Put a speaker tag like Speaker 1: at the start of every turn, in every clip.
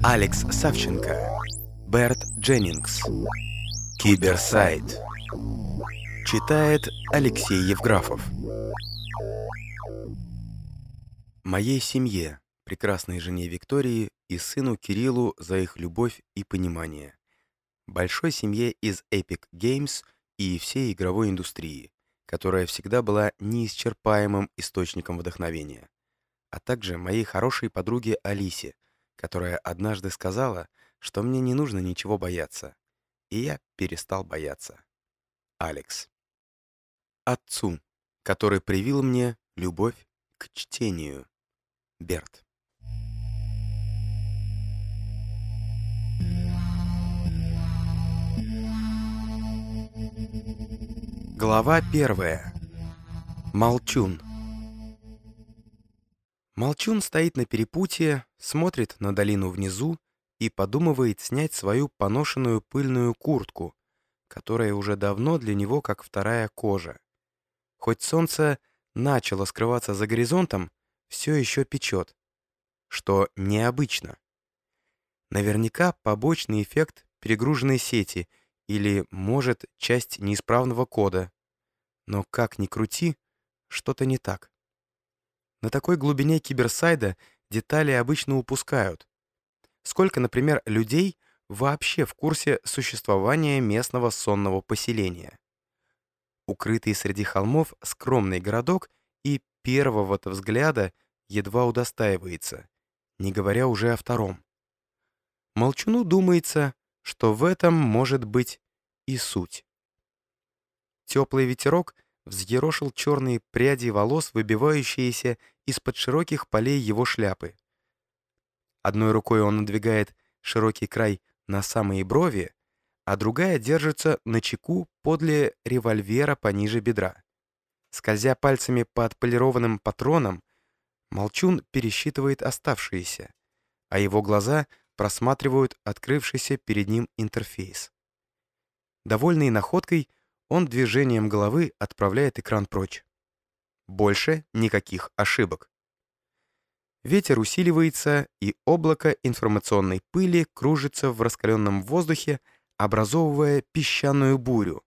Speaker 1: Алекс Савченко, Берт Дженнингс. Киберсайт. Читает Алексей Евграфов. Моей семье, прекрасной жене Виктории и сыну Кириллу за их любовь и понимание. Большой семье из Epic Games и всей игровой индустрии, которая всегда была неисчерпаемым источником вдохновения. А также моей хорошей подруге Алисе, которая однажды сказала, что мне не нужно ничего бояться. И я перестал бояться. Алекс. Отцу, который привил мне любовь к чтению. Берт. Глава первая. Молчун. Молчун стоит на перепутье, смотрит на долину внизу и подумывает снять свою поношенную пыльную куртку, которая уже давно для него как вторая кожа. Хоть солнце начало скрываться за горизонтом, все еще печет, что необычно. Наверняка побочный эффект перегруженной сети или, может, часть неисправного кода. Но как ни крути, что-то не так. На такой глубине киберсайда детали обычно упускают. Сколько, например, людей вообще в курсе существования местного сонного поселения? Укрытый среди холмов скромный городок и первого-то взгляда едва удостаивается, не говоря уже о втором. Молчуну думается, что в этом может быть и суть. Теплый ветерок взъерошил черные пряди волос, выбивающиеся из-под широких полей его шляпы. Одной рукой он надвигает широкий край на самые брови, а другая держится на чеку подле револьвера пониже бедра. Скользя пальцами по отполированным патронам, Молчун пересчитывает оставшиеся, а его глаза просматривают открывшийся перед ним интерфейс. Довольный находкой, он движением головы отправляет экран прочь. Больше никаких ошибок. Ветер усиливается, и облако информационной пыли кружится в раскаленном воздухе, образовывая песчаную бурю.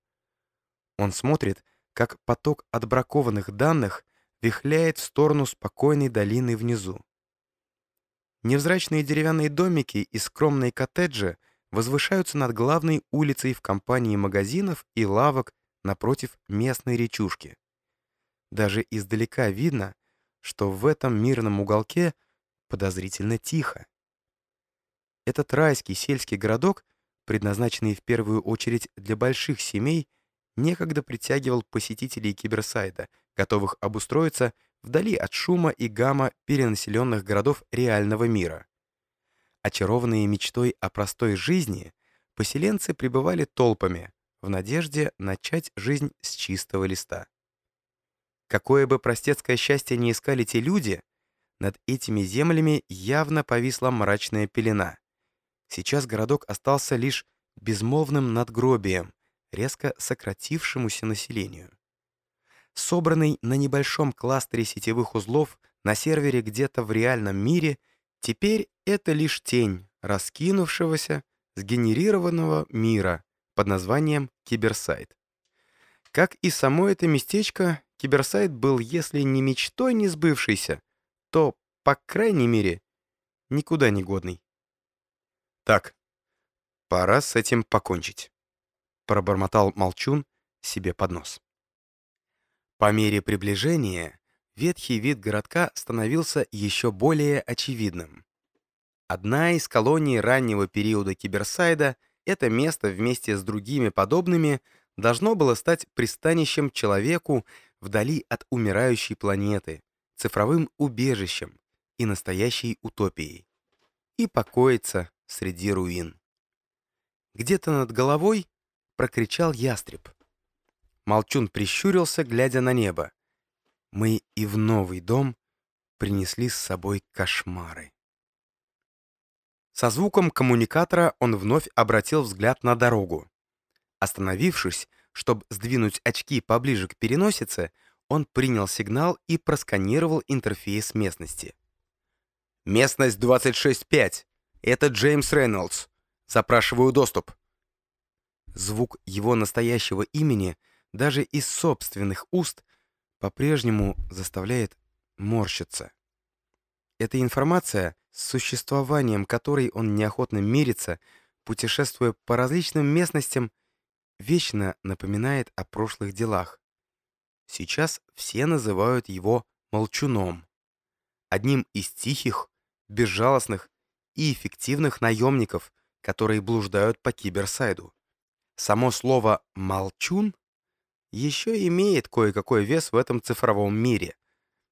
Speaker 1: Он смотрит, как поток отбракованных данных вихляет в сторону спокойной долины внизу. Невзрачные деревянные домики и скромные коттеджи возвышаются над главной улицей в компании магазинов и лавок напротив местной речушки. Даже издалека видно, что в этом мирном уголке подозрительно тихо. Этот райский сельский городок, предназначенный в первую очередь для больших семей, некогда притягивал посетителей киберсайда, готовых обустроиться вдали от шума и гамма перенаселенных городов реального мира. Очарованные мечтой о простой жизни, поселенцы пребывали толпами в надежде начать жизнь с чистого листа. Какое бы простецкое счастье ни искали те люди, над этими землями явно повисла мрачная пелена. Сейчас городок остался лишь безмолвным надгробием, резко сократившемуся населению. Собранный на небольшом кластере сетевых узлов на сервере где-то в реальном мире, теперь это лишь тень раскинувшегося, сгенерированного мира под названием Киберсайт. Как и само это местечко, Киберсайт был, если не мечтой не сбывшейся, то, по крайней мере, никуда не годный. Так, пора с этим покончить пробормотал Молчун себе под нос. По мере приближения ветхий вид городка становился еще более очевидным. Одна из колоний раннего периода Киберсайда, это место вместе с другими подобными должно было стать пристанищем человеку вдали от умирающей планеты, цифровым убежищем и настоящей утопией. И покоиться среди руин. Где-то над головой прокричал ястреб. Молчун прищурился, глядя на небо. Мы и в новый дом принесли с собой кошмары. Со звуком коммуникатора он вновь обратил взгляд на дорогу. Остановившись, чтобы сдвинуть очки поближе к переносице, он принял сигнал и просканировал интерфейс местности. «Местность 26.5. «Это Джеймс Рейнольдс. Запрашиваю доступ». Звук его настоящего имени даже из собственных уст по-прежнему заставляет морщиться. Эта информация, с существованием которой он неохотно мирится, путешествуя по различным местностям, вечно напоминает о прошлых делах. Сейчас все называют его молчуном. Одним из тихих, безжалостных и эффективных наемников, которые блуждают по киберсайду. Само слово «молчун» еще имеет кое-какой вес в этом цифровом мире,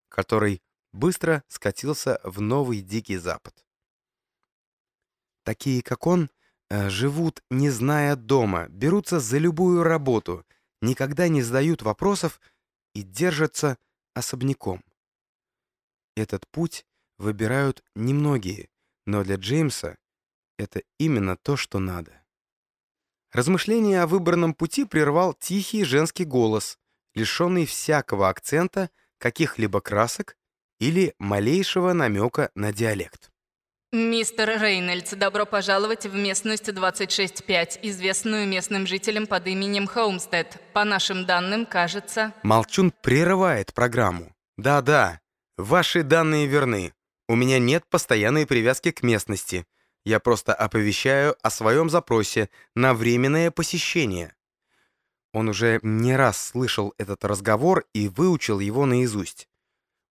Speaker 1: который быстро скатился в новый Дикий Запад. Такие, как он, живут, не зная дома, берутся за любую работу, никогда не задают вопросов и держатся особняком. Этот путь выбирают немногие, но для Джеймса это именно то, что надо. Размышление о выбранном пути прервал тихий женский голос, лишенный всякого акцента, каких-либо красок или малейшего намека на диалект.
Speaker 2: «Мистер Рейнольдс, добро пожаловать в местность 26.5, известную местным жителям под именем Хоумстед. По нашим данным, кажется...»
Speaker 1: Молчун прерывает программу. «Да-да, ваши данные верны. У меня нет постоянной привязки к местности. Я просто оповещаю о своем запросе на временное посещение». Он уже не раз слышал этот разговор и выучил его наизусть.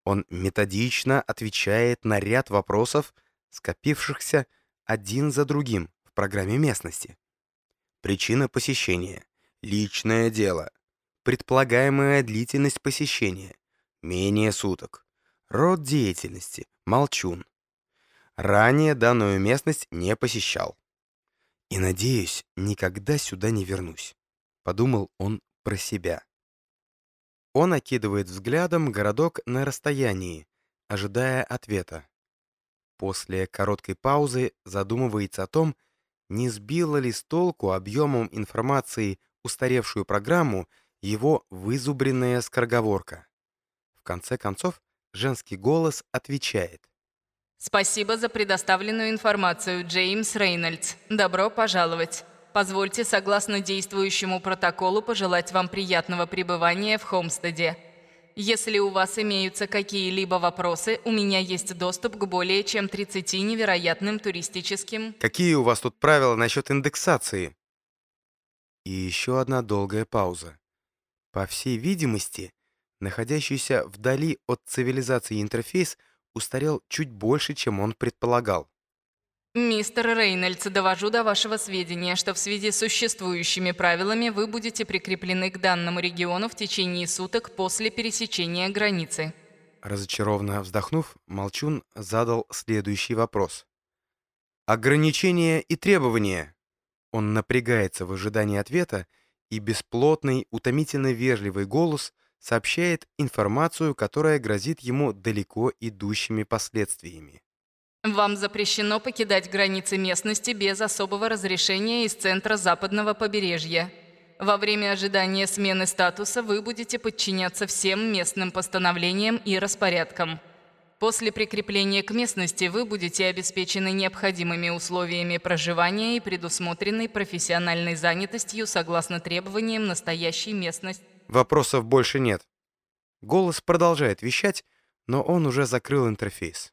Speaker 1: Он методично отвечает на ряд вопросов, скопившихся один за другим в программе местности. Причина посещения, личное дело, предполагаемая длительность посещения, менее суток, род деятельности, молчун. Ранее данную местность не посещал. И, надеюсь, никогда сюда не вернусь, подумал он про себя. Он окидывает взглядом городок на расстоянии, ожидая ответа. После короткой паузы задумывается о том, не сбила ли с толку объемом информации устаревшую программу его вызубренная скороговорка. В конце концов, женский голос отвечает.
Speaker 2: «Спасибо за предоставленную информацию, Джеймс Рейнольдс. Добро пожаловать. Позвольте, согласно действующему протоколу, пожелать вам приятного пребывания в Хомстеде. Если у вас имеются какие-либо вопросы, у меня есть доступ к более чем 30 невероятным туристическим...
Speaker 1: Какие у вас тут правила насчет индексации? И еще одна долгая пауза. По всей видимости, находящийся вдали от цивилизации интерфейс устарел чуть больше, чем он предполагал.
Speaker 2: Мистер Рейнольдс, довожу до вашего сведения, что в связи с существующими правилами вы будете прикреплены к данному региону в течение суток после пересечения границы.
Speaker 1: Разочарованно вздохнув, Молчун задал следующий вопрос. Ограничения и требования. Он напрягается в ожидании ответа, и бесплотный, утомительно вежливый голос сообщает информацию, которая грозит ему далеко идущими последствиями.
Speaker 2: Вам запрещено покидать границы местности без особого разрешения из центра западного побережья. Во время ожидания смены статуса вы будете подчиняться всем местным постановлениям и распорядкам. После прикрепления к местности вы будете обеспечены необходимыми условиями проживания и предусмотренной профессиональной занятостью согласно требованиям настоящей местности.
Speaker 1: Вопросов больше нет. Голос продолжает вещать, но он уже закрыл интерфейс.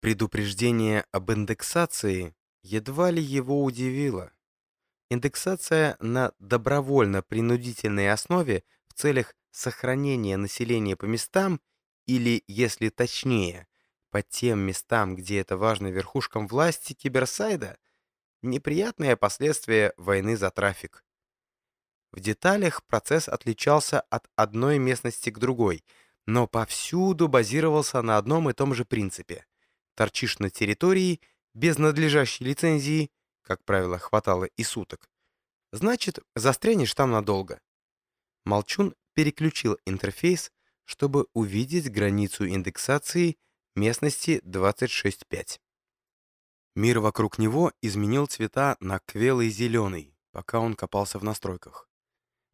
Speaker 1: Предупреждение об индексации едва ли его удивило. Индексация на добровольно-принудительной основе в целях сохранения населения по местам или, если точнее, по тем местам, где это важно верхушкам власти киберсайда, неприятное последствие войны за трафик. В деталях процесс отличался от одной местности к другой, но повсюду базировался на одном и том же принципе торчишь на территории без надлежащей лицензии, как правило, хватало и суток, значит, застрянешь там надолго. Молчун переключил интерфейс, чтобы увидеть границу индексации местности 26.5. Мир вокруг него изменил цвета на квелый зеленый, пока он копался в настройках.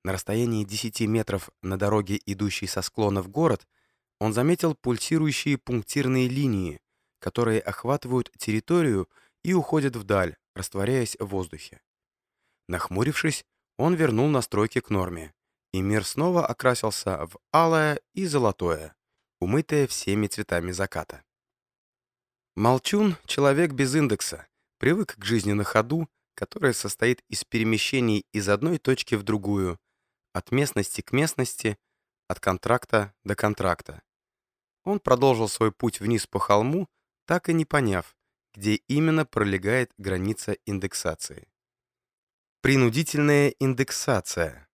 Speaker 1: На расстоянии 10 метров на дороге, идущей со склона в город, он заметил пульсирующие пунктирные линии, которые охватывают территорию и уходит вдаль, растворяясь в воздухе. Нахмурившись, он вернул настройки к норме, и мир снова окрасился в алое и золотое, умытое всеми цветами заката. Молчун — человек без индекса, привык к жизни на ходу, которая состоит из перемещений из одной точки в другую, от местности к местности, от контракта до контракта. Он продолжил свой путь вниз по холму, так и не поняв, где именно пролегает граница индексации. Принудительная индексация.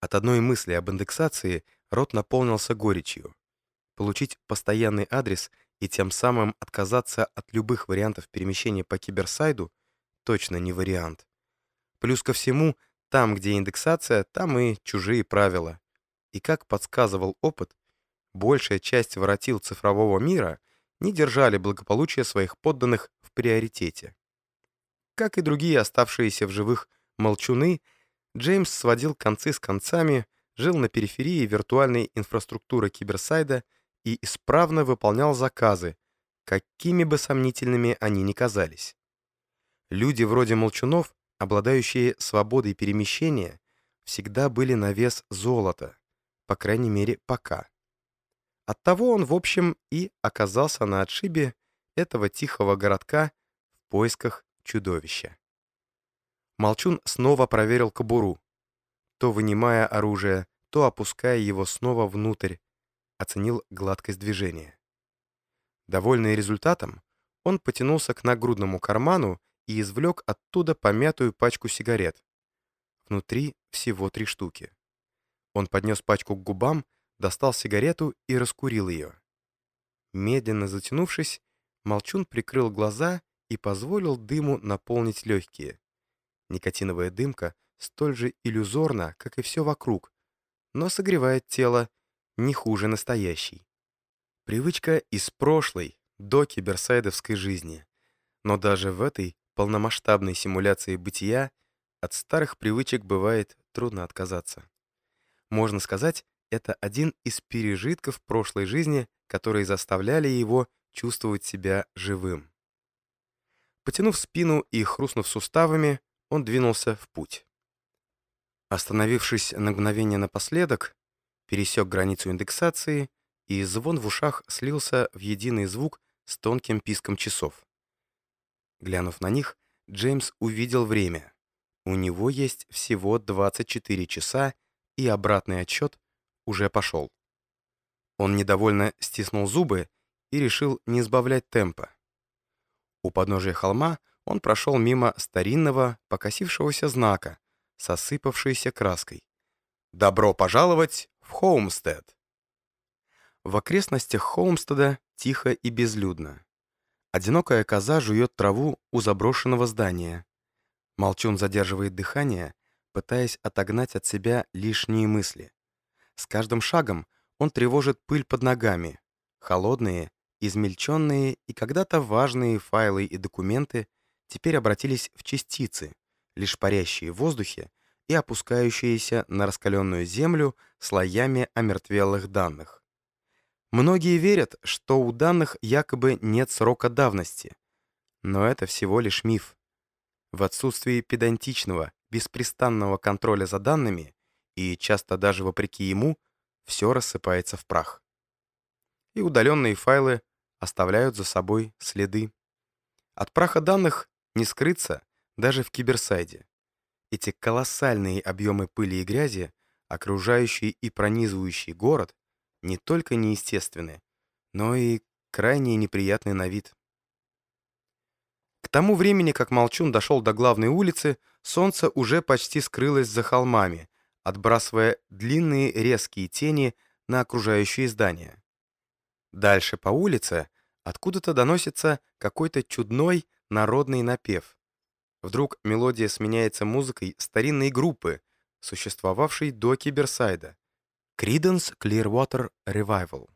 Speaker 1: От одной мысли об индексации рот наполнился горечью. Получить постоянный адрес и тем самым отказаться от любых вариантов перемещения по киберсайду точно не вариант. Плюс ко всему, там, где индексация, там и чужие правила. И как подсказывал опыт, большая часть воротил цифрового мира не держали благополучие своих подданных в приоритете. Как и другие оставшиеся в живых молчуны, Джеймс сводил концы с концами, жил на периферии виртуальной инфраструктуры киберсайда и исправно выполнял заказы, какими бы сомнительными они ни казались. Люди вроде молчунов, обладающие свободой перемещения, всегда были на вес золота, по крайней мере, пока. Оттого он, в общем, и оказался на отшибе этого тихого городка в поисках чудовища. Молчун снова проверил кобуру, то вынимая оружие, то опуская его снова внутрь, оценил гладкость движения. Довольный результатом, он потянулся к нагрудному карману и извлек оттуда помятую пачку сигарет. Внутри всего три штуки. Он поднес пачку к губам, достал сигарету и раскурил ее. Медленно затянувшись, Молчун прикрыл глаза и позволил дыму наполнить легкие. Никотиновая дымка столь же иллюзорна, как и все вокруг, но согревает тело не хуже настоящей. Привычка из прошлой, до киберсайдовской жизни. Но даже в этой полномасштабной симуляции бытия от старых привычек бывает трудно отказаться. Можно сказать, это один из пережитков прошлой жизни, которые заставляли его чувствовать себя живым. Потянув спину и хрустнув суставами, он двинулся в путь. Остановившись на мгновение напоследок, пересек границу индексации, и звон в ушах слился в единый звук с тонким писком часов. Глянув на них, Джеймс увидел время. У него есть всего 24 часа, и обратный отсчет уже пошел. Он недовольно стиснул зубы и решил не сбавлять темпа. У подножия холма он прошел мимо старинного, покосившегося знака с осыпавшейся краской. «Добро пожаловать в Хоумстед. В окрестностях Хоумстеда тихо и безлюдно. Одинокая коза жует траву у заброшенного здания. Молчун задерживает дыхание, пытаясь отогнать от себя лишние мысли. С каждым шагом он тревожит пыль под ногами. Холодные, измельченные и когда-то важные файлы и документы теперь обратились в частицы, лишь парящие в воздухе и опускающиеся на раскаленную землю слоями омертвелых данных. Многие верят, что у данных якобы нет срока давности, но это всего лишь миф. В отсутствии педантичного, беспрестанного контроля за данными, и часто даже вопреки ему, все рассыпается в прах. И удаленные файлы оставляют за собой следы. От праха данных не скрыться даже в киберсайде. Эти колоссальные объемы пыли и грязи, окружающие и пронизывающий город, не только неестественны, но и крайне неприятны на вид. К тому времени, как Молчун дошел до главной улицы, солнце уже почти скрылось за холмами, отбрасывая длинные резкие тени на окружающие здания. Дальше по улице откуда-то доносится какой-то чудной народный напев. Вдруг мелодия сменяется музыкой старинной группы, существовавшей до Киберсайда. Creedence Clearwater Revival.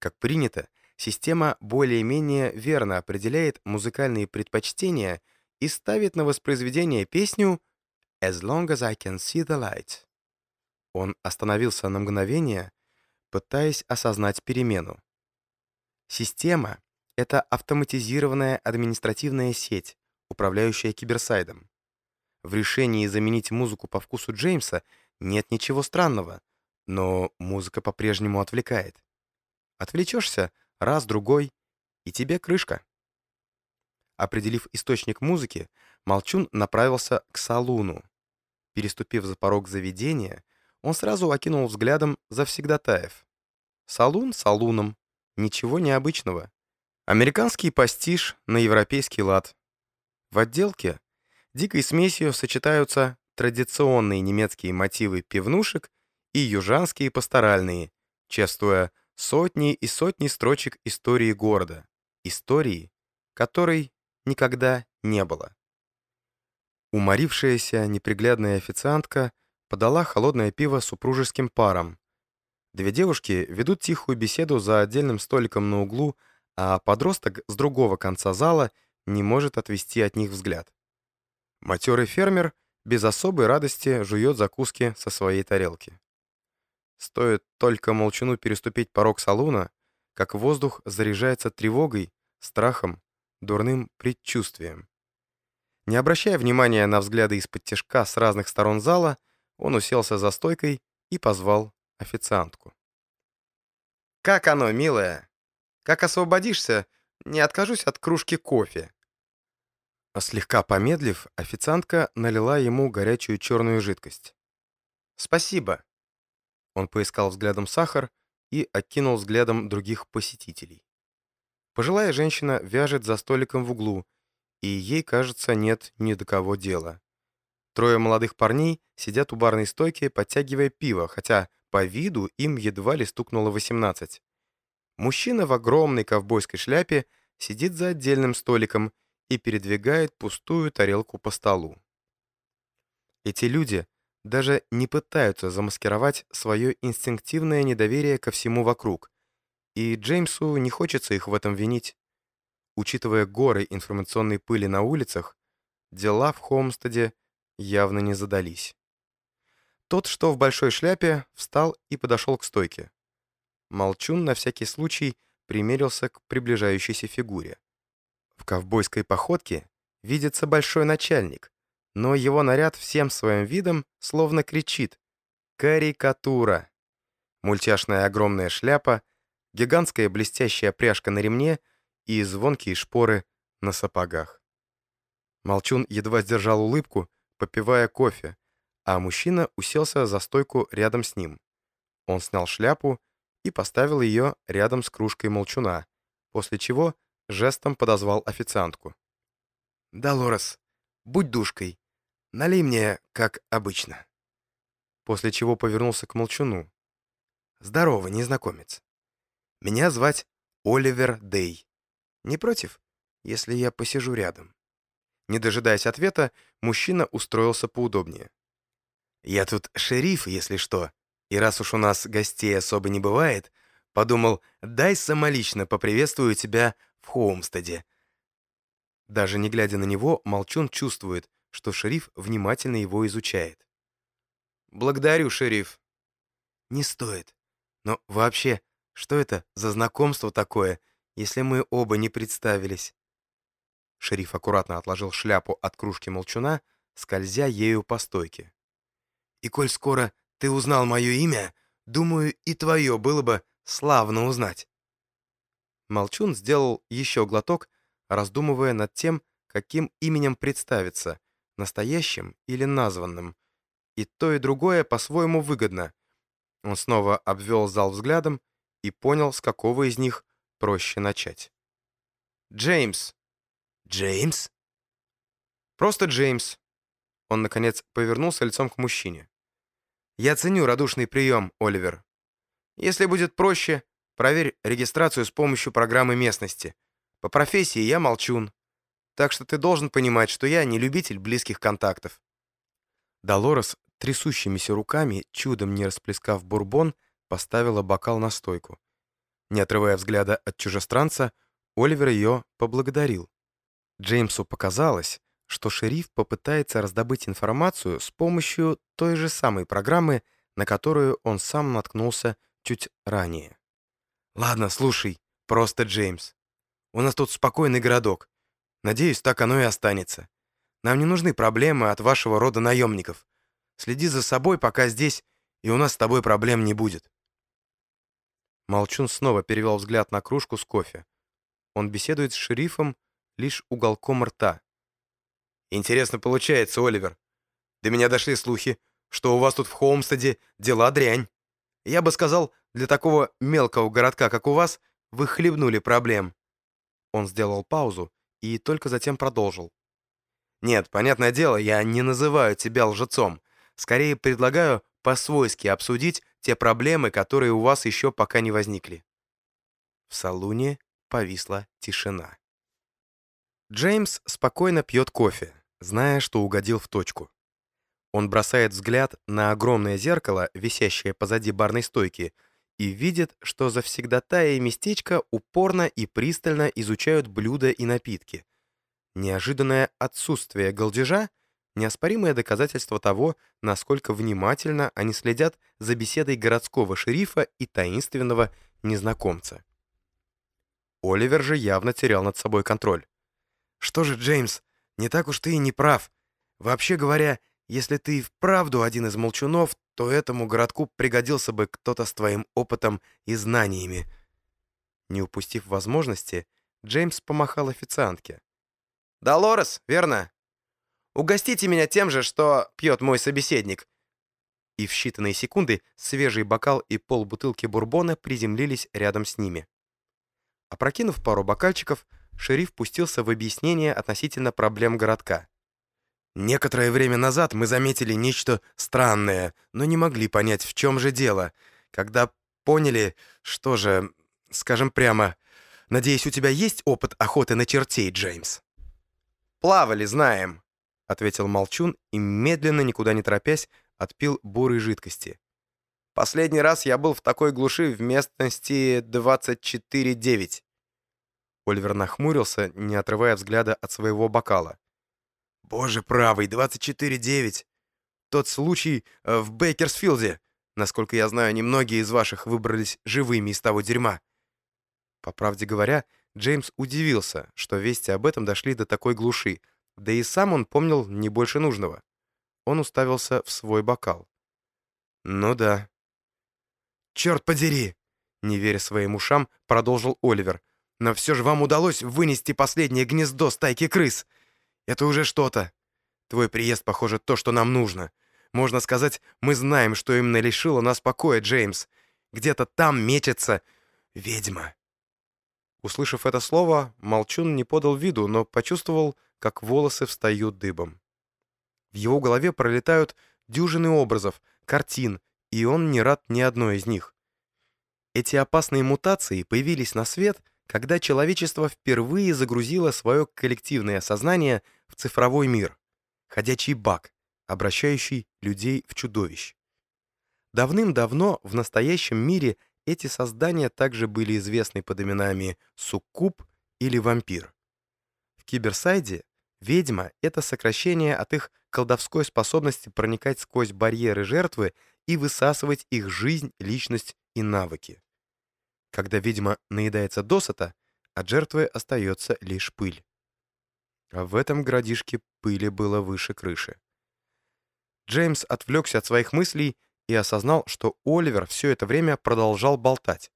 Speaker 1: Как принято, система более-менее верно определяет музыкальные предпочтения и ставит на воспроизведение песню «As long as I can see the light». Он остановился на мгновение, пытаясь осознать перемену. Система, Это автоматизированная административная сеть, управляющая киберсайдом. В решении заменить музыку по вкусу Джеймса нет ничего странного, но музыка по-прежнему отвлекает. Отвлечешься раз-другой, и тебе крышка. Определив источник музыки, Молчун направился к салуну. Переступив за порог заведения, он сразу окинул взглядом завсегдатаев. Салун салуном, ничего необычного. Американский пастиш на европейский лад. В отделке дикой смесью сочетаются традиционные немецкие мотивы пивнушек и южанские пасторальные, чествуя сотни и сотни строчек истории города. Истории, которой никогда не было. Уморившаяся неприглядная официантка подала холодное пиво супружеским парам. Две девушки ведут тихую беседу за отдельным столиком на углу, а подросток с другого конца зала не может отвести от них взгляд. Матерый фермер без особой радости жует закуски со своей тарелки. Стоит только молчану переступить порог салуна, как воздух заряжается тревогой, страхом, дурным предчувствием. Не обращая внимания на взгляды из-под тяжка с разных сторон зала, он уселся за стойкой и позвал официантку. «Как оно, милая? Как освободишься, не откажусь от кружки кофе». Слегка помедлив, официантка налила ему горячую черную жидкость. «Спасибо». Он поискал взглядом сахар и окинул взглядом других посетителей. Пожилая женщина вяжет за столиком в углу, и ей, кажется, нет ни до кого дела. Трое молодых парней сидят у барной стойки, подтягивая пиво, хотя по виду им едва ли стукнуло 18. Мужчина в огромной ковбойской шляпе сидит за отдельным столиком и передвигает пустую тарелку по столу. Эти люди даже не пытаются замаскировать свое инстинктивное недоверие ко всему вокруг, и Джеймсу не хочется их в этом винить. Учитывая горы информационной пыли на улицах, дела в Холмстеде явно не задались. Тот, что в большой шляпе, встал и подошел к стойке. Молчун на всякий случай примерился к приближающейся фигуре. В ковбойской походке видится большой начальник, но его наряд всем своим видом словно кричит «Карикатура!». Мультяшная огромная шляпа, гигантская блестящая пряжка на ремне и звонкие шпоры на сапогах. Молчун едва сдержал улыбку, попивая кофе, а мужчина уселся за стойку рядом с ним. Он снял шляпу и поставил ее рядом с кружкой молчуна, после чего жестом подозвал официантку. «Долорес, будь душкой, налей мне, как обычно». После чего повернулся к молчуну. «Здорово, незнакомец. Меня звать Оливер Дей. Не против, если я посижу рядом?» Не дожидаясь ответа, мужчина устроился поудобнее. «Я тут шериф, если что, и раз уж у нас гостей особо не бывает, подумал, дай самолично поприветствую тебя в Хоумстеде». Даже не глядя на него, Молчун чувствует, что шериф внимательно его изучает. «Благодарю, шериф». «Не стоит. Но вообще, что это за знакомство такое, если мы оба не представились?» Шериф аккуратно отложил шляпу от кружки молчуна, скользя ею по стойке. «И коль скоро ты узнал мое имя, думаю, и твое было бы славно узнать». Молчун сделал еще глоток, раздумывая над тем, каким именем представиться, настоящим или названным. И то, и другое по-своему выгодно. Он снова обвел зал взглядом и понял, с какого из них проще начать. «Джеймс», «Джеймс?» «Просто Джеймс». Он, наконец, повернулся лицом к мужчине. «Я ценю радушный прием, Оливер. Если будет проще, проверь регистрацию с помощью программы местности. По профессии я молчун. Так что ты должен понимать, что я не любитель близких контактов». Долорес, трясущимися руками, чудом не расплескав бурбон, поставила бокал на стойку. Не отрывая взгляда от чужестранца, Оливер ее поблагодарил. Джеймсу показалось, что шериф попытается раздобыть информацию с помощью той же самой программы, на которую он сам наткнулся чуть ранее. «Ладно, слушай, просто Джеймс. У нас тут спокойный городок. Надеюсь, так оно и останется. Нам не нужны проблемы от вашего рода наемников. Следи за собой, пока здесь, и у нас с тобой проблем не будет». Молчун снова перевел взгляд на кружку с кофе. Он беседует с шерифом лишь уголком рта. «Интересно получается, Оливер. До меня дошли слухи, что у вас тут в Холмстеде дела дрянь. Я бы сказал, для такого мелкого городка, как у вас, вы хлебнули проблем». Он сделал паузу и только затем продолжил. «Нет, понятное дело, я не называю тебя лжецом. Скорее предлагаю по-свойски обсудить те проблемы, которые у вас еще пока не возникли». В салуне повисла тишина. Джеймс спокойно пьет кофе, зная, что угодил в точку. Он бросает взгляд на огромное зеркало, висящее позади барной стойки, и видит, что завсегдатая и местечко упорно и пристально изучают блюда и напитки. Неожиданное отсутствие голдежа — неоспоримое доказательство того, насколько внимательно они следят за беседой городского шерифа и таинственного незнакомца. Оливер же явно терял над собой контроль. «Что же, Джеймс, не так уж ты и не прав. Вообще говоря, если ты и вправду один из молчунов, то этому городку пригодился бы кто-то с твоим опытом и знаниями». Не упустив возможности, Джеймс помахал официантке. «Долорес, верно? Угостите меня тем же, что пьет мой собеседник». И в считанные секунды свежий бокал и полбутылки бурбона приземлились рядом с ними. Опрокинув пару бокальчиков, шериф пустился в объяснение относительно проблем городка. Некоторое время назад мы заметили нечто странное, но не могли понять, в чем же дело. Когда поняли, что же, скажем прямо, надеюсь, у тебя есть опыт охоты на чертей, Джеймс? «Плавали, знаем», — ответил Молчун и, медленно, никуда не торопясь, отпил бурой жидкости. «Последний раз я был в такой глуши в местности 24-9». Ольвер нахмурился, не отрывая взгляда от своего бокала. Боже правый, 24-9. Тот случай э, в Бейкерсфилде. Насколько я знаю, немногие из ваших выбрались живыми из того дерьма. По правде говоря, Джеймс удивился, что вести об этом дошли до такой глуши, да и сам он помнил не больше нужного. Он уставился в свой бокал. «Ну да». «Черт подери!» Не веря своим ушам, продолжил Оливер. «Но все же вам удалось вынести последнее гнездо стайки крыс. Это уже что-то. Твой приезд, похоже, то, что нам нужно. Можно сказать, мы знаем, что именно лишило нас покоя, Джеймс. Где-то там мечется ведьма». Услышав это слово, Молчун не подал виду, но почувствовал, как волосы встают дыбом. В его голове пролетают дюжины образов, картин, и он не рад ни одной из них. Эти опасные мутации появились на свет — когда человечество впервые загрузило свое коллективное сознание в цифровой мир, ходячий баг, обращающий людей в чудовищ. Давным-давно в настоящем мире эти создания также были известны под именами суккуб или вампир. В киберсайде ведьма — это сокращение от их колдовской способности проникать сквозь барьеры жертвы и высасывать их жизнь, личность и навыки. Когда ведьма наедается досыта, от жертвы остается лишь пыль. А в этом городишке пыли было выше крыши. Джеймс отвлекся от своих мыслей и осознал, что Оливер все это время продолжал болтать.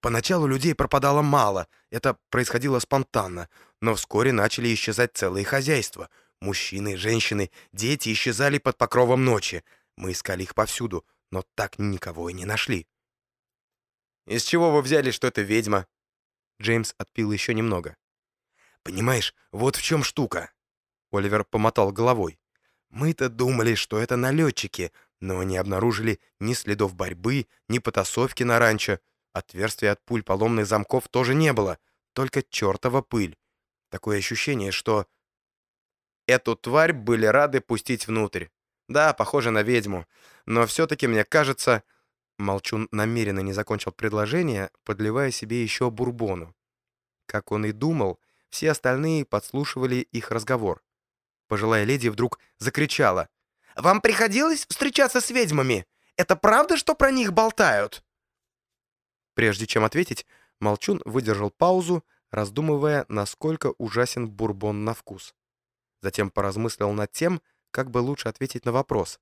Speaker 1: Поначалу людей пропадало мало, это происходило спонтанно, но вскоре начали исчезать целые хозяйства. Мужчины, женщины, дети исчезали под покровом ночи. Мы искали их повсюду, но так никого и не нашли. «Из чего вы взяли, что это ведьма?» Джеймс отпил еще немного. «Понимаешь, вот в чем штука». Оливер помотал головой. «Мы-то думали, что это налетчики, но не обнаружили ни следов борьбы, ни потасовки на ранчо. Отверстия от пуль поломных замков тоже не было, только чертова пыль. Такое ощущение, что...» Эту тварь были рады пустить внутрь. Да, похоже на ведьму. Но все-таки, мне кажется, Молчун намеренно не закончил предложение, подливая себе еще бурбону. Как он и думал, все остальные подслушивали их разговор. Пожилая леди вдруг закричала. «Вам приходилось встречаться с ведьмами? Это правда, что про них болтают?» Прежде чем ответить, Молчун выдержал паузу, раздумывая, насколько ужасен бурбон на вкус. Затем поразмыслил над тем, как бы лучше ответить на вопрос.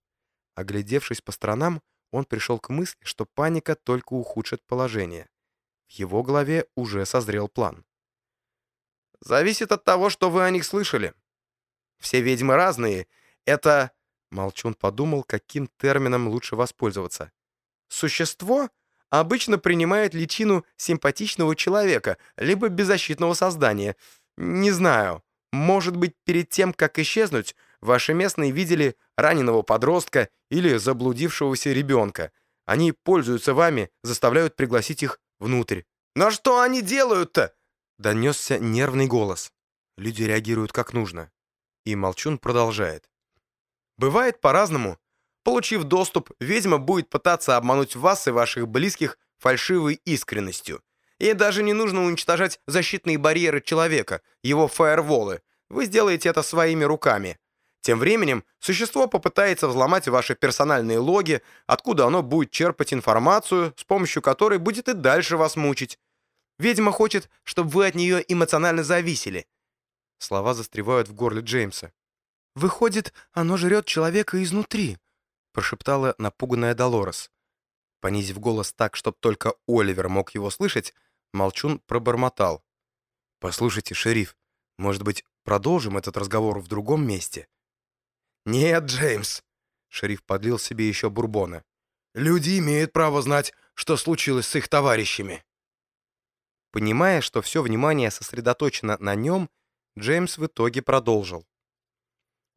Speaker 1: Оглядевшись по сторонам, он пришел к мысли, что паника только ухудшит положение. В его голове уже созрел план. «Зависит от того, что вы о них слышали. Все ведьмы разные. Это...» Молчун подумал, каким термином лучше воспользоваться. «Существо обычно принимает личину симпатичного человека, либо беззащитного создания. Не знаю. Может быть, перед тем, как исчезнуть, ваши местные видели раненого подростка или заблудившегося ребенка. Они пользуются вами, заставляют пригласить их внутрь. «Но что они делают-то?» Донесся нервный голос. Люди реагируют как нужно. И Молчун продолжает. «Бывает по-разному. Получив доступ, ведьма будет пытаться обмануть вас и ваших близких фальшивой искренностью. Ей даже не нужно уничтожать защитные барьеры человека, его фаерволы. Вы сделаете это своими руками. Тем временем существо попытается взломать ваши персональные логи, откуда оно будет черпать информацию, с помощью которой будет и дальше вас мучить. Ведьма хочет, чтобы вы от нее эмоционально зависели. Слова застревают в горле Джеймса. «Выходит, оно жрет человека изнутри», прошептала напуганная Долорес. Понизив голос так, чтобы только Оливер мог его слышать, Молчун пробормотал. «Послушайте, шериф, может быть, продолжим этот разговор в другом месте?» «Нет, Джеймс!» Шериф подлил себе еще бурбона. «Люди имеют право знать, что случилось с их товарищами». Понимая, что все внимание сосредоточено на нем, Джеймс в итоге продолжил.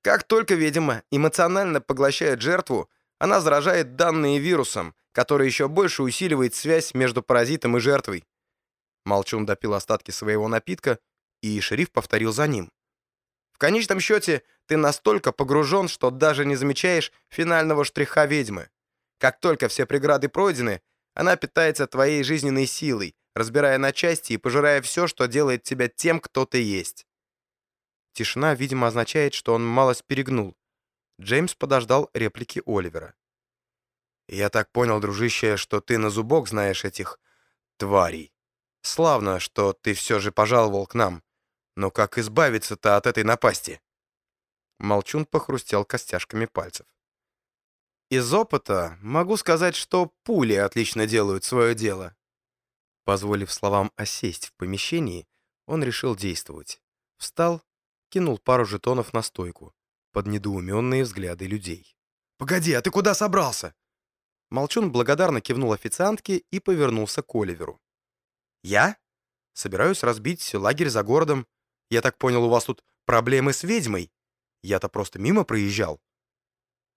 Speaker 1: Как только ведьма эмоционально поглощает жертву, она заражает данные вирусом, который еще больше усиливает связь между паразитом и жертвой. Молчун допил остатки своего напитка, и шериф повторил за ним. В конечном счете, ты настолько погружен, что даже не замечаешь финального штриха ведьмы. Как только все преграды пройдены, она питается твоей жизненной силой, разбирая на части и пожирая все, что делает тебя тем, кто ты есть. Тишина, видимо, означает, что он малость перегнул. Джеймс подождал реплики Оливера. «Я так понял, дружище, что ты на зубок знаешь этих тварей. Славно, что ты все же пожаловал к нам. Но как избавиться-то от этой напасти?» Молчун похрустел костяшками пальцев. «Из опыта могу сказать, что пули отлично делают свое дело». Позволив словам осесть в помещении, он решил действовать. Встал кинул пару жетонов на стойку под недоуменные взгляды людей. «Погоди, а ты куда собрался?» Молчун благодарно кивнул официантке и повернулся к Оливеру. «Я? Собираюсь разбить лагерь за городом. Я так понял, у вас тут проблемы с ведьмой? Я-то просто мимо проезжал».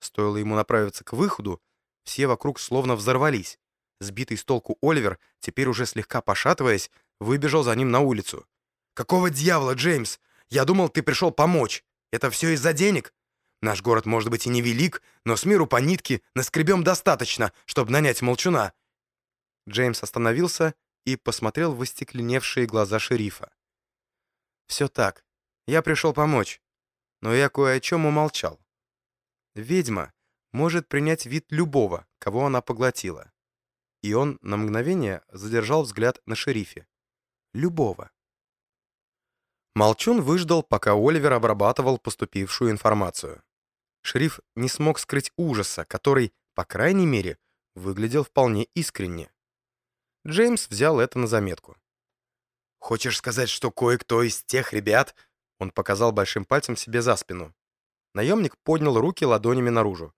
Speaker 1: Стоило ему направиться к выходу, все вокруг словно взорвались. Сбитый с толку Оливер, теперь уже слегка пошатываясь, выбежал за ним на улицу. «Какого дьявола, Джеймс? Я думал, ты пришел помочь. Это все из-за денег? Наш город может быть и невелик, но с миру по нитке наскребем достаточно, чтобы нанять молчуна». Джеймс остановился и посмотрел в остекленевшие глаза шерифа. «Все так. Я пришел помочь. Но я кое о чем умолчал. Ведьма может принять вид любого, кого она поглотила». И он на мгновение задержал взгляд на шерифе. «Любого». Молчун выждал, пока Оливер обрабатывал поступившую информацию. Шериф не смог скрыть ужаса, который, по крайней мере, выглядел вполне искренне. Джеймс взял это на заметку. «Хочешь сказать, что кое-кто из тех ребят...» Он показал большим пальцем себе за спину. Наемник поднял руки ладонями наружу.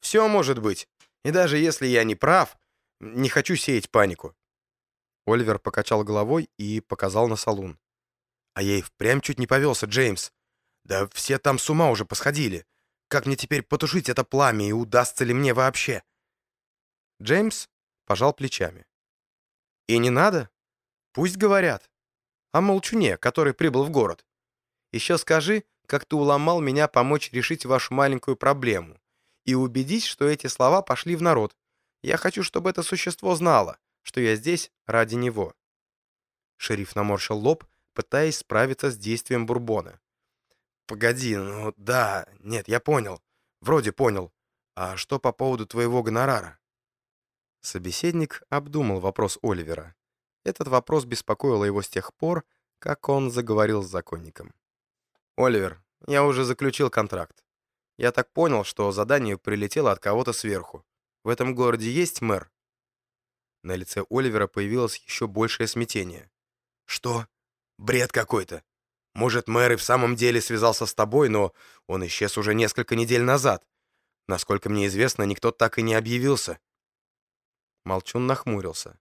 Speaker 1: «Все может быть. И даже если я не прав, не хочу сеять панику». Оливер покачал головой и показал на салун. А и впрямь чуть не повелся, Джеймс. Да все там с ума уже посходили. Как мне теперь потушить это пламя и удастся ли мне вообще? Джеймс пожал плечами. И не надо. Пусть говорят. О молчуне, который прибыл в город. Еще скажи, как ты уломал меня помочь решить вашу маленькую проблему. И убедись, что эти слова пошли в народ. Я хочу, чтобы это существо знало, что я здесь ради него. Шериф наморщил лоб, пытаясь справиться с действием бурбона. «Погоди, ну да, нет, я понял. Вроде понял. А что по поводу твоего гонорара?» Собеседник обдумал вопрос Оливера. Этот вопрос беспокоил его с тех пор, как он заговорил с законником. «Оливер, я уже заключил контракт. Я так понял, что задание прилетело от кого-то сверху. В этом городе есть мэр?» На лице Оливера появилось еще большее смятение. «Что? Бред какой-то. Может, мэр и в самом деле связался с тобой, но он исчез уже несколько недель назад. Насколько мне известно, никто так и не объявился». Молчун нахмурился.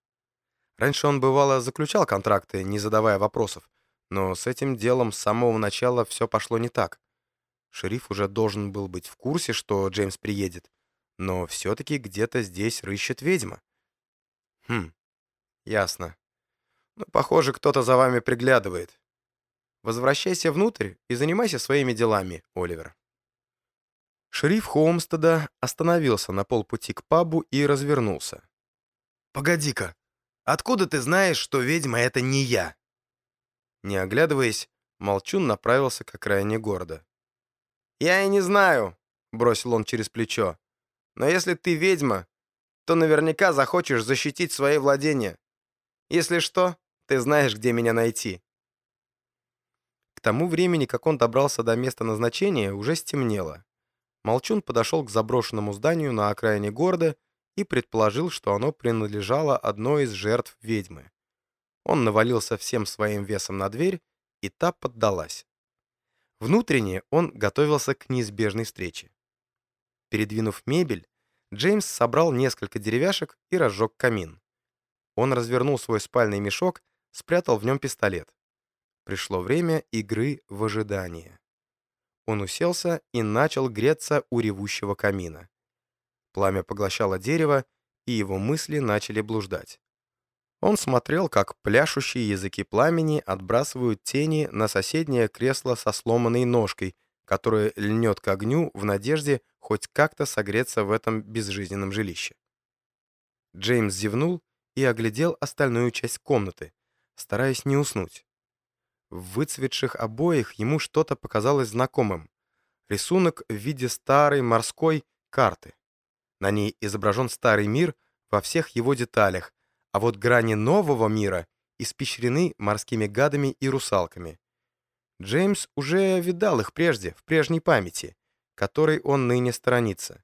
Speaker 1: Раньше он, бывало, заключал контракты, не задавая вопросов, но с этим делом с самого начала все пошло не так. Шериф уже должен был быть в курсе, что Джеймс приедет, но все-таки где-то здесь рыщет ведьма. Хм, ясно. Ну, похоже, кто-то за вами приглядывает. Возвращайся внутрь и занимайся своими делами, Оливер. Шериф Холмстеда остановился на полпути к пабу и развернулся. «Погоди-ка, откуда ты знаешь, что ведьма — это не я?» Не оглядываясь, Молчун направился к окраине города. «Я и не знаю», — бросил он через плечо. «Но если ты ведьма, то наверняка захочешь защитить свои владения. Если что, ты знаешь, где меня найти». К тому времени, как он добрался до места назначения, уже стемнело. Молчун подошел к заброшенному зданию на окраине города и предположил, что оно принадлежало одной из жертв ведьмы. Он навалился всем своим весом на дверь, и та поддалась. Внутренне он готовился к неизбежной встрече. Передвинув мебель, Джеймс собрал несколько деревяшек и разжег камин. Он развернул свой спальный мешок, спрятал в нем пистолет. Пришло время игры в ожидание. Он уселся и начал греться у ревущего камина. Пламя поглощало дерево, и его мысли начали блуждать. Он смотрел, как пляшущие языки пламени отбрасывают тени на соседнее кресло со сломанной ножкой, которое льнет к огню в надежде хоть как-то согреться в этом безжизненном жилище. Джеймс зевнул и оглядел остальную часть комнаты, стараясь не уснуть. В выцветших обоях ему что-то показалось знакомым. Рисунок в виде старой морской карты. На ней изображен старый мир во всех его деталях, а вот грани нового мира испещрены морскими гадами и русалками. Джеймс уже видал их прежде, в прежней памяти, которой он ныне сторонится.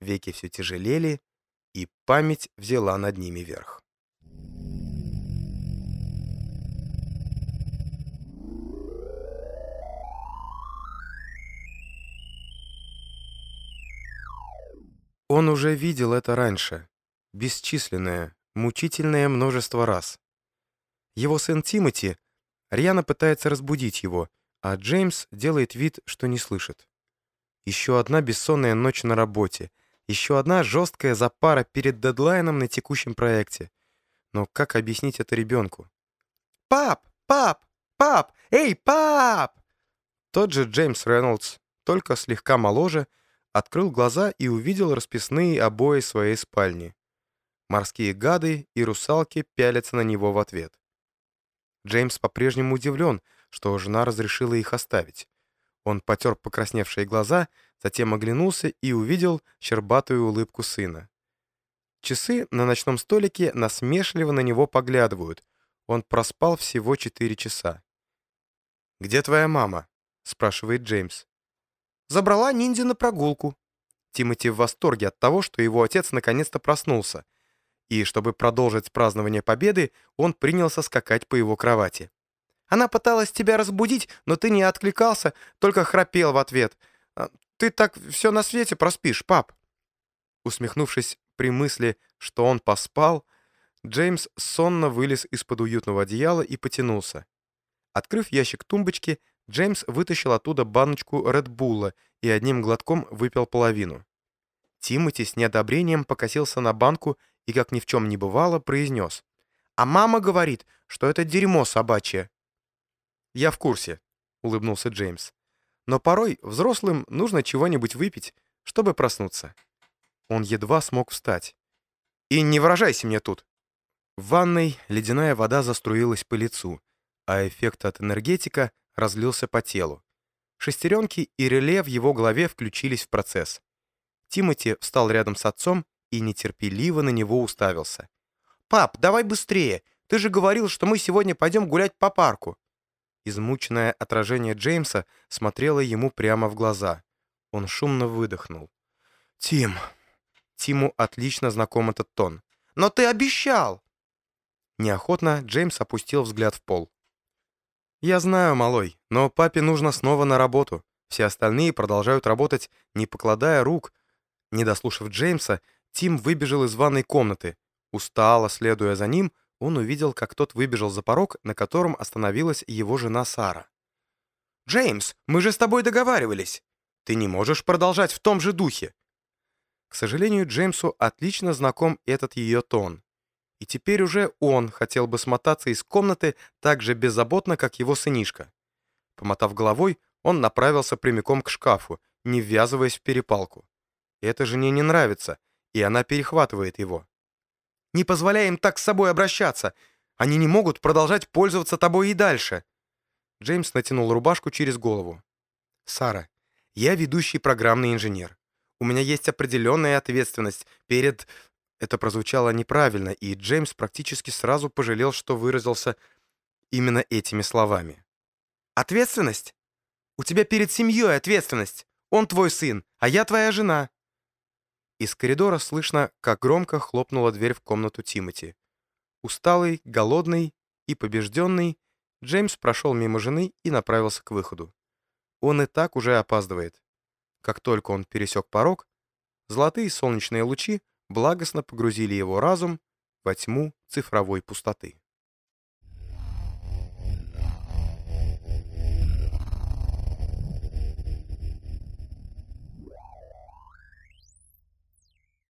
Speaker 1: Веки все тяжелели, и память взяла над ними верх. Он уже видел это раньше, бесчисленное, мучительное множество раз. Его сын Тимоти рьяно пытается разбудить его, а Джеймс делает вид, что не слышит. Еще одна бессонная ночь на работе, еще одна жесткая запара перед дедлайном на текущем проекте. Но как объяснить это ребенку? «Пап! Пап! Пап! Эй, пап!» Тот же Джеймс Рейнольдс, только слегка моложе, открыл глаза и увидел расписные обои своей спальни. Морские гады и русалки пялятся на него в ответ. Джеймс по-прежнему удивлен, что жена разрешила их оставить. Он потер покрасневшие глаза, затем оглянулся и увидел щербатую улыбку сына. Часы на ночном столике насмешливо на него поглядывают. Он проспал всего четыре часа. «Где твоя мама?» — спрашивает Джеймс. Забрала ниндзя на прогулку. Тимати в восторге от того, что его отец наконец-то проснулся. И чтобы продолжить празднование победы, он принялся скакать по его кровати. Она пыталась тебя разбудить, но ты не откликался, только храпел в ответ. А, ты так все на свете проспишь, пап. Усмехнувшись при мысли, что он поспал, Джеймс сонно вылез из-под уютного одеяла и потянулся. Открыв ящик тумбочки, Джеймс вытащил оттуда баночку Редбулла и одним глотком выпил половину. Тимоти с неодобрением покосился на банку и, как ни в чем не бывало, произнес. «А мама говорит, что это дерьмо собачье». «Я в курсе», — улыбнулся Джеймс. «Но порой взрослым нужно чего-нибудь выпить, чтобы проснуться». Он едва смог встать. «И не выражайся мне тут». В ванной ледяная вода заструилась по лицу, а эффект от энергетика разлился по телу. Шестеренки и реле в его голове включились в процесс. Тимати встал рядом с отцом и нетерпеливо на него уставился. «Пап, давай быстрее! Ты же говорил, что мы сегодня пойдем гулять по парку!» Измученное отражение Джеймса смотрело ему прямо в глаза. Он шумно выдохнул. «Тим!» Тиму отлично знаком этот тон. «Но ты обещал!» Неохотно Джеймс опустил взгляд в пол. «Я знаю, малой, но папе нужно снова на работу. Все остальные продолжают работать, не покладая рук». Не дослушав Джеймса, Тим выбежал из ванной комнаты. Устало, следуя за ним, он увидел, как тот выбежал за порог, на котором остановилась его жена Сара. «Джеймс, мы же с тобой договаривались. Ты не можешь продолжать в том же духе». К сожалению, Джеймсу отлично знаком этот ее тон. И теперь уже он хотел бы смотаться из комнаты так же беззаботно, как его сынишка. Помотав головой, он направился прямиком к шкафу, не ввязываясь в перепалку. Это жене не нравится, и она перехватывает его. Не позволяй им так с собой обращаться. Они не могут продолжать пользоваться тобой и дальше». Джеймс натянул рубашку через голову. «Сара, я ведущий программный инженер. У меня есть определенная ответственность перед...» Это прозвучало неправильно, и Джеймс практически сразу пожалел, что выразился именно этими словами. «Ответственность? У тебя перед семьей ответственность. Он твой сын, а я твоя жена. Из коридора слышно, как громко хлопнула дверь в комнату Тимоти. Усталый, голодный и побежденный, Джеймс прошел мимо жены и направился к выходу. Он и так уже опаздывает. Как только он пересек порог, золотые солнечные лучи благостно погрузили его разум во тьму цифровой пустоты.